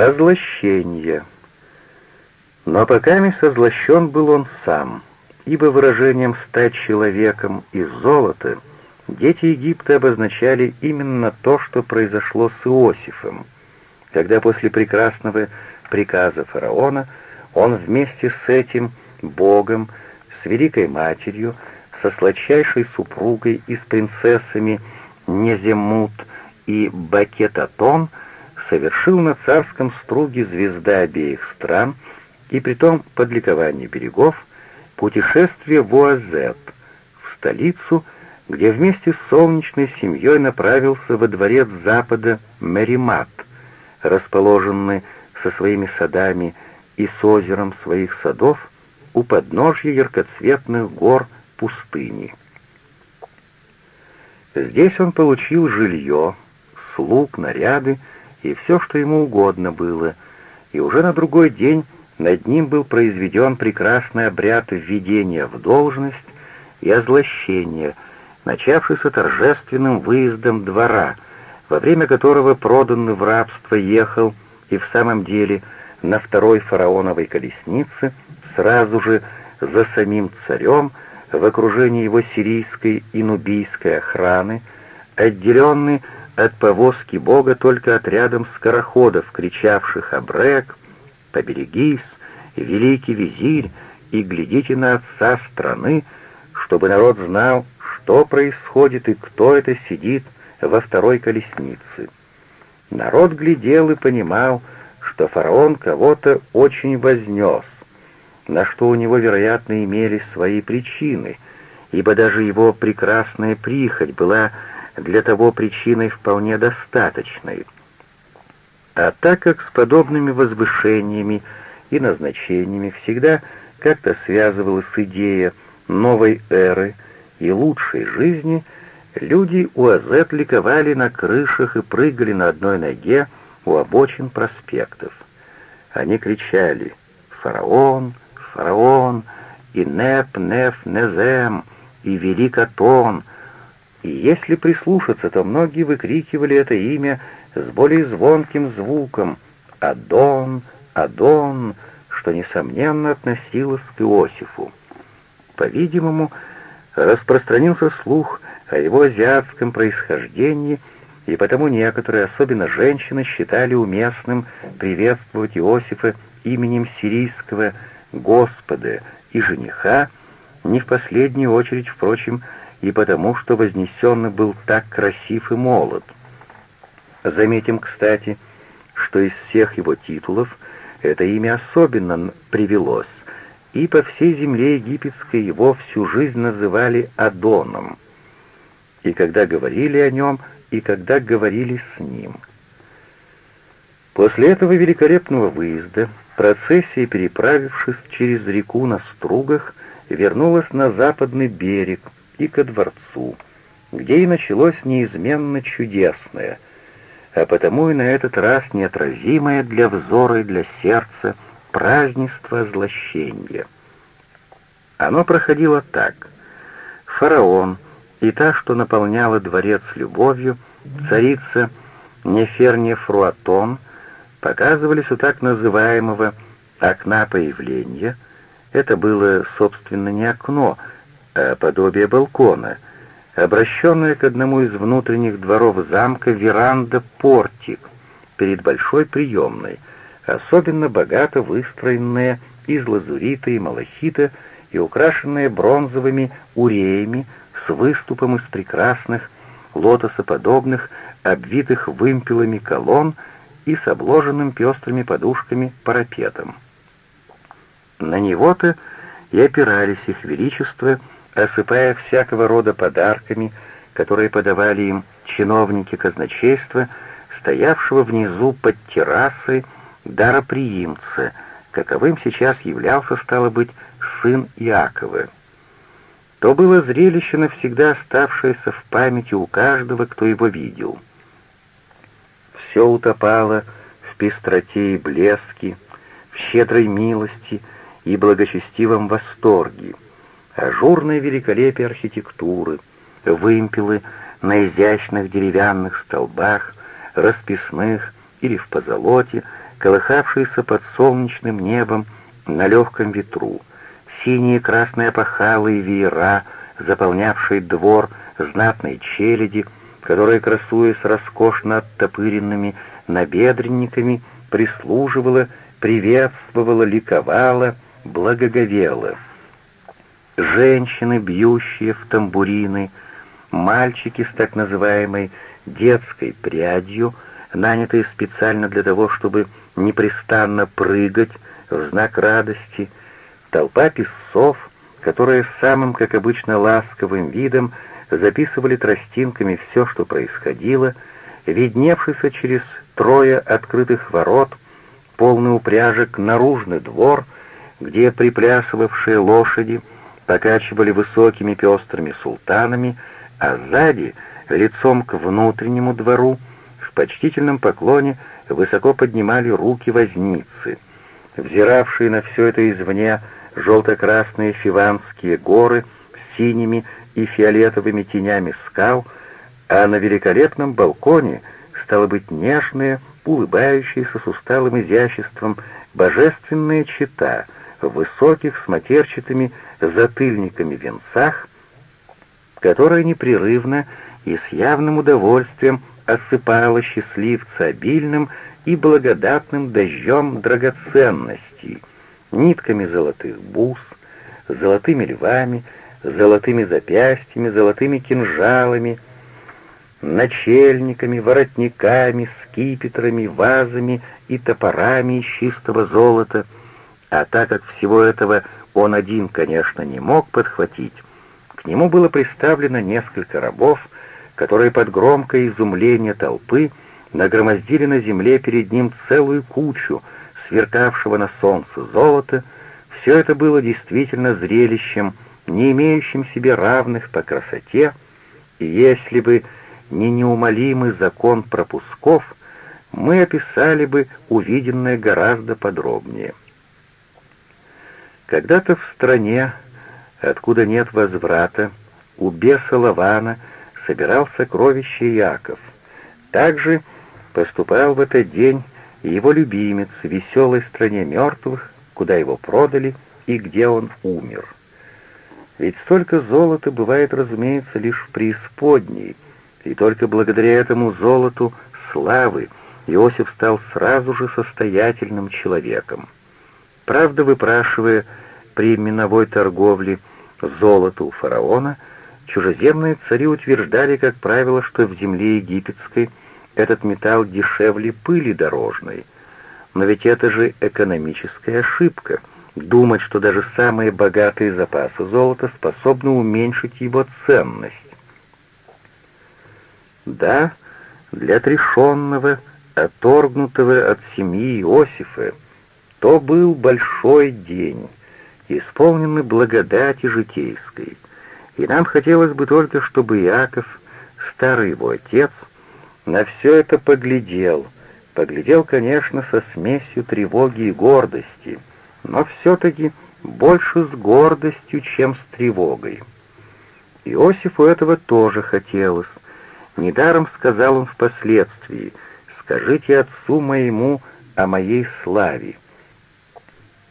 Озлощение. Но пока не созлощен был он сам, ибо выражением «стать человеком из золота» дети Египта обозначали именно то, что произошло с Иосифом, когда после прекрасного приказа фараона он вместе с этим Богом, с Великой Матерью, со сладчайшей супругой и с принцессами Неземут и Бакетатон совершил на царском струге звезда обеих стран, и притом под ликование берегов, путешествие в Уазет, в столицу, где вместе с солнечной семьей направился во дворец запада Меримат, расположенный со своими садами и с озером своих садов у подножья яркоцветных гор пустыни. Здесь он получил жилье, слуг, наряды и все, что ему угодно было, и уже на другой день над ним был произведен прекрасный обряд введения в должность и озлощения, начавшийся торжественным выездом двора, во время которого проданный в рабство ехал и в самом деле на второй фараоновой колеснице сразу же за самим царем в окружении его сирийской и нубийской охраны, отделенный от повозки Бога только отрядом скороходов, кричавших «Абрек!», «Поберегись!», «Великий визирь!» и «Глядите на отца страны!», чтобы народ знал, что происходит и кто это сидит во второй колеснице. Народ глядел и понимал, что фараон кого-то очень вознес, на что у него, вероятно, имелись свои причины, ибо даже его прекрасная прихоть была для того причиной вполне достаточной. А так как с подобными возвышениями и назначениями всегда как-то связывалась идея новой эры и лучшей жизни, люди у Азет ликовали на крышах и прыгали на одной ноге у обочин проспектов. Они кричали «Фараон! Фараон! И Неп, Неф, Незем! И Великатон!» И если прислушаться, то многие выкрикивали это имя с более звонким звуком «Адон! Адон!», что, несомненно, относилось к Иосифу. По-видимому, распространился слух о его азиатском происхождении, и потому некоторые, особенно женщины, считали уместным приветствовать Иосифа именем сирийского Господа и жениха, не в последнюю очередь, впрочем, и потому, что вознесенный был так красив и молод. Заметим, кстати, что из всех его титулов это имя особенно привелось, и по всей земле египетской его всю жизнь называли Адоном, и когда говорили о нем, и когда говорили с ним. После этого великолепного выезда процессия, переправившись через реку на стругах, вернулась на западный берег, и ко дворцу, где и началось неизменно чудесное, а потому и на этот раз неотразимое для взора и для сердца празднество озлощения. Оно проходило так. Фараон и та, что наполняла дворец любовью, царица Неферния Фруатон, показывались у так называемого «окна появления». Это было, собственно, не окно, а подобие балкона, обращенная к одному из внутренних дворов замка веранда-портик перед большой приемной, особенно богато выстроенная из лазурита и малахита и украшенная бронзовыми уреями с выступом из прекрасных лотосоподобных, обвитых вымпелами колонн и с обложенным пестрыми подушками парапетом. На него-то и опирались их величество осыпая всякого рода подарками, которые подавали им чиновники казначейства, стоявшего внизу под террасой дароприимца, каковым сейчас являлся, стало быть, сын Иакова. То было зрелище, навсегда оставшееся в памяти у каждого, кто его видел. Все утопало в пестроте и блеске, в щедрой милости и благочестивом восторге — ажурное великолепие архитектуры, вымпелы на изящных деревянных столбах, расписных или в позолоте, колыхавшиеся под солнечным небом на легком ветру, синие красные опахалы и веера, заполнявшие двор знатной челяди, которая, красуясь роскошно оттопыренными набедренниками, прислуживала, приветствовала, ликовала, благоговела. Женщины, бьющие в тамбурины, мальчики с так называемой детской прядью, нанятые специально для того, чтобы непрестанно прыгать в знак радости, толпа песцов, которые самым, как обычно, ласковым видом записывали тростинками все, что происходило, видневшийся через трое открытых ворот, полный упряжек наружный двор, где приплясывавшие лошади покачивали высокими пестрыми султанами, а сзади, лицом к внутреннему двору, в почтительном поклоне высоко поднимали руки возницы. Взиравшие на все это извне желто-красные фиванские горы с синими и фиолетовыми тенями скал, а на великолепном балконе, стало быть, нежные, улыбающиеся с усталым изяществом божественные чита в высоких с матерчатыми затыльниками венцах, которая непрерывно и с явным удовольствием осыпала счастливца обильным и благодатным дождем драгоценностей, нитками золотых бус, золотыми львами, золотыми запястьями, золотыми кинжалами, начельниками, воротниками, скипетрами, вазами и топорами из чистого золота, а так как всего этого он один, конечно, не мог подхватить, к нему было представлено несколько рабов, которые под громкое изумление толпы нагромоздили на земле перед ним целую кучу сверкавшего на солнце золота, все это было действительно зрелищем, не имеющим себе равных по красоте, и если бы не неумолимый закон пропусков, мы описали бы увиденное гораздо подробнее. Когда-то в стране, откуда нет возврата, у беса Лавана собирал сокровища Яков. Также поступал в этот день его любимец в веселой стране мертвых, куда его продали и где он умер. Ведь столько золота бывает, разумеется, лишь в преисподней, и только благодаря этому золоту славы Иосиф стал сразу же состоятельным человеком. Правда, выпрашивая при миновой торговле золото у фараона, чужеземные цари утверждали, как правило, что в земле египетской этот металл дешевле пыли дорожной. Но ведь это же экономическая ошибка — думать, что даже самые богатые запасы золота способны уменьшить его ценность. Да, для отрешенного, оторгнутого от семьи Иосифа, то был большой день, исполненный благодати житейской, и нам хотелось бы только, чтобы Иаков, старый его отец, на все это поглядел, поглядел, конечно, со смесью тревоги и гордости — но все-таки больше с гордостью, чем с тревогой. Иосифу этого тоже хотелось. Недаром сказал он впоследствии, «Скажите отцу моему о моей славе».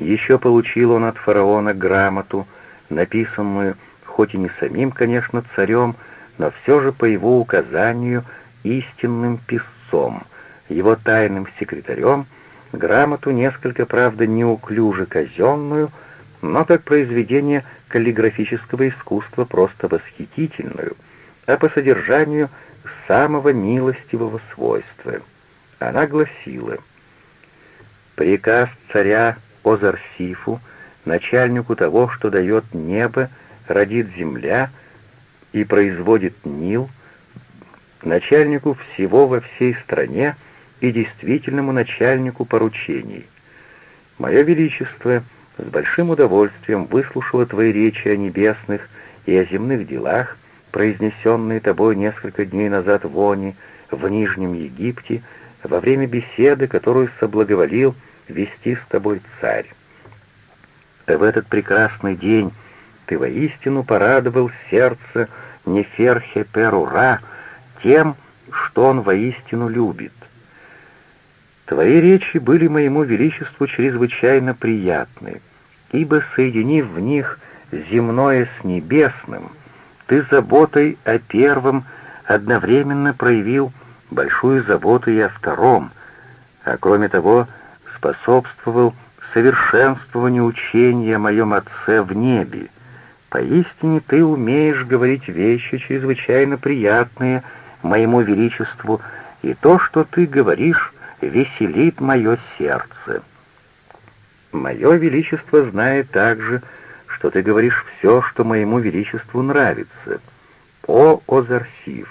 Еще получил он от фараона грамоту, написанную, хоть и не самим, конечно, царем, но все же по его указанию истинным писцом, его тайным секретарем — Грамоту несколько, правда, неуклюже казенную, но как произведение каллиграфического искусства просто восхитительную, а по содержанию самого милостивого свойства. Она гласила «Приказ царя Озарсифу, начальнику того, что дает небо, родит земля и производит Нил, начальнику всего во всей стране, и действительному начальнику поручений. Мое Величество с большим удовольствием выслушало твои речи о небесных и о земных делах, произнесенные тобой несколько дней назад в Они, в Нижнем Египте, во время беседы, которую соблаговолил вести с тобой царь. В этот прекрасный день ты воистину порадовал сердце Неферхе Перура тем, что он воистину любит. Твои речи были моему величеству чрезвычайно приятны, ибо, соединив в них земное с небесным, ты заботой о первом одновременно проявил большую заботу и о втором, а кроме того способствовал совершенствованию учения о моем Отце в небе. Поистине ты умеешь говорить вещи чрезвычайно приятные моему величеству, и то, что ты говоришь, веселит мое сердце. Мое величество знает также, что ты говоришь все, что моему величеству нравится. О, Озарсив,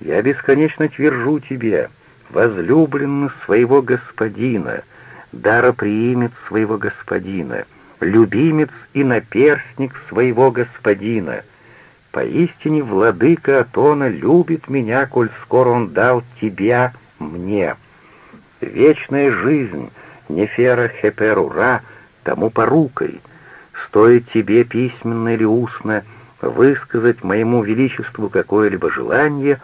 я бесконечно твержу тебе, возлюбленный своего господина, дароприимец своего господина, любимец и наперстник своего господина. Поистине владыка Атона любит меня, коль скоро он дал тебя мне. Вечная жизнь, Нефера Хеперура, тому порукой. Стоит тебе письменно или устно высказать моему величеству какое-либо желание,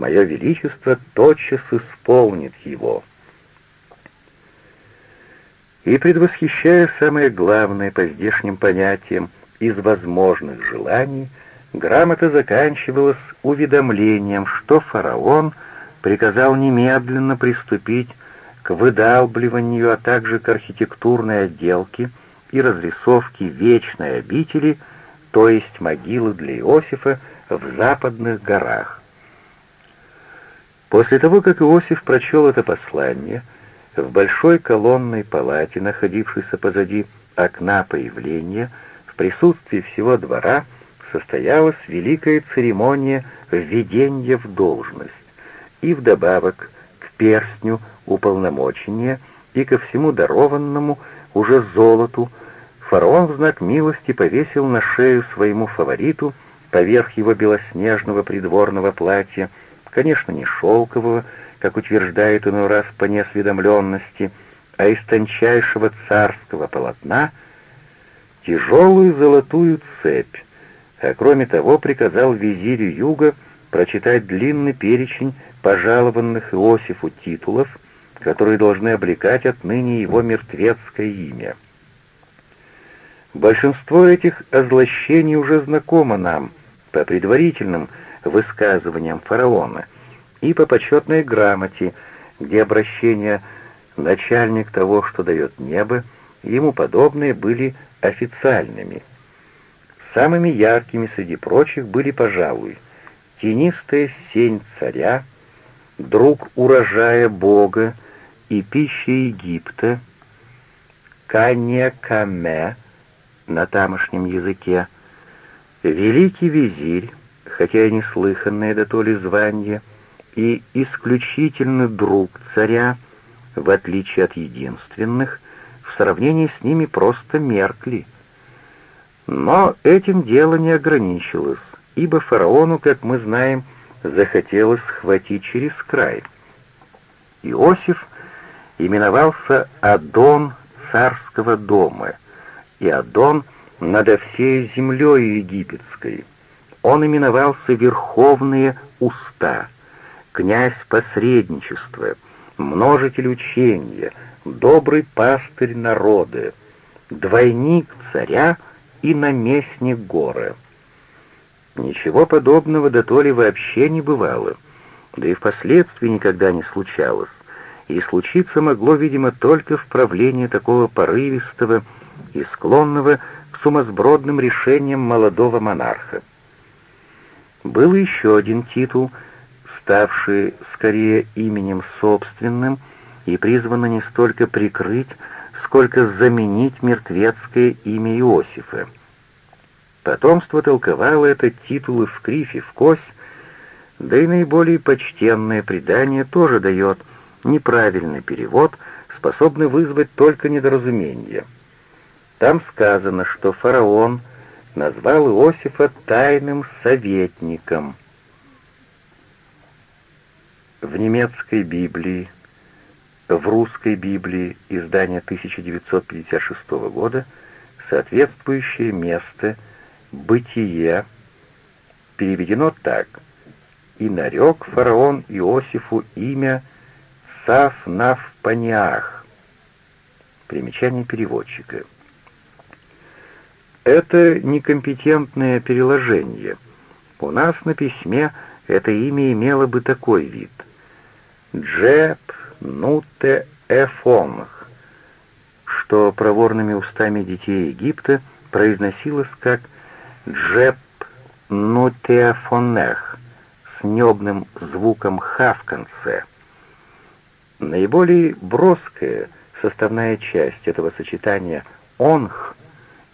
мое величество тотчас исполнит его. И предвосхищая самое главное по здешним понятиям из возможных желаний, грамота заканчивалась уведомлением, что фараон приказал немедленно приступить к выдалбливанию, а также к архитектурной отделке и разрисовке вечной обители, то есть могилы для Иосифа в западных горах. После того, как Иосиф прочел это послание, в большой колонной палате, находившейся позади окна появления, в присутствии всего двора состоялась великая церемония введения в должность, и вдобавок к перстню уполномочения и ко всему дарованному уже золоту фараон в знак милости повесил на шею своему фавориту поверх его белоснежного придворного платья, конечно, не шелкового, как утверждает иной раз по неосведомленности, а из тончайшего царского полотна, тяжелую золотую цепь, а кроме того приказал визирю юга прочитать длинный перечень пожалованных Иосифу титулов, которые должны облекать отныне его мертвецкое имя. Большинство этих озлощений уже знакомо нам по предварительным высказываниям фараона и по почетной грамоте, где обращения «начальник того, что дает небо» ему подобные были официальными. Самыми яркими среди прочих были, пожалуй, тенистая сень царя, друг урожая Бога и пища Египта, Канекаме на тамошнем языке, великий визирь, хотя и неслыханное до то ли звание, и исключительный друг царя, в отличие от единственных, в сравнении с ними просто меркли. Но этим дело не ограничилось, ибо фараону, как мы знаем, захотелось схватить через край. Иосиф именовался Адон царского дома, и Адон надо всей землей египетской. Он именовался Верховные Уста, князь посредничества, множитель учения, добрый пастырь народа, двойник царя и наместник горы. Ничего подобного до то ли вообще не бывало, да и впоследствии никогда не случалось, и случиться могло, видимо, только в правлении такого порывистого и склонного к сумасбродным решениям молодого монарха. Был еще один титул, ставший скорее именем собственным и призванный не столько прикрыть, сколько заменить мертвецкое имя Иосифа — Потомство толковало этот титул в кривь и в кость, да и наиболее почтенное предание тоже дает неправильный перевод, способный вызвать только недоразумение. Там сказано, что фараон назвал Иосифа тайным советником. В немецкой Библии, в русской Библии издания 1956 года соответствующее место – «бытие» переведено так. «И нарек фараон Иосифу имя Сафнаф Паниах. Примечание переводчика. Это некомпетентное переложение. У нас на письме это имя имело бы такой вид. Джеб Нуте Эфонг, что проворными устами детей Египта произносилось как Джеб Нутеафонех с небным звуком «ха» в конце. Наиболее броская составная часть этого сочетания «онх»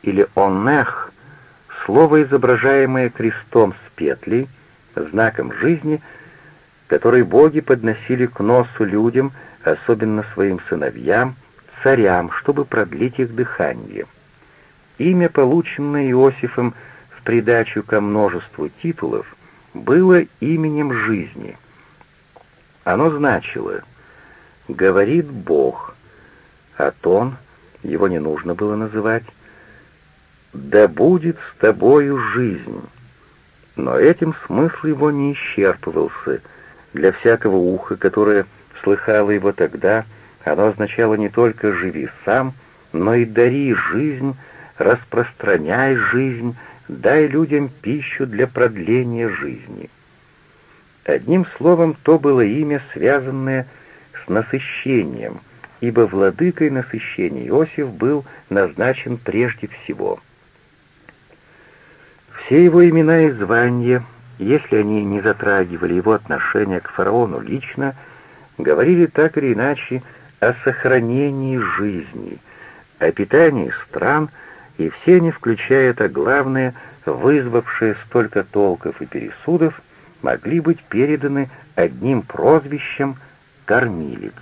или «онех» — слово, изображаемое крестом с петлей, знаком жизни, который боги подносили к носу людям, особенно своим сыновьям, царям, чтобы продлить их дыхание. Имя, полученное Иосифом в придачу ко множеству титулов, было именем жизни. Оно значило «говорит Бог», а тон, его не нужно было называть, «да будет с тобою жизнь». Но этим смысл его не исчерпывался. Для всякого уха, которое слыхало его тогда, оно означало не только «живи сам», но и «дари жизнь», «распространяй жизнь», «дай людям пищу для продления жизни». Одним словом, то было имя, связанное с насыщением, ибо владыкой насыщения Иосиф был назначен прежде всего. Все его имена и звания, если они не затрагивали его отношение к фараону лично, говорили так или иначе о сохранении жизни, о питании стран, и все они, включая это главное, вызвавшие столько толков и пересудов, могли быть переданы одним прозвищем «кормилец».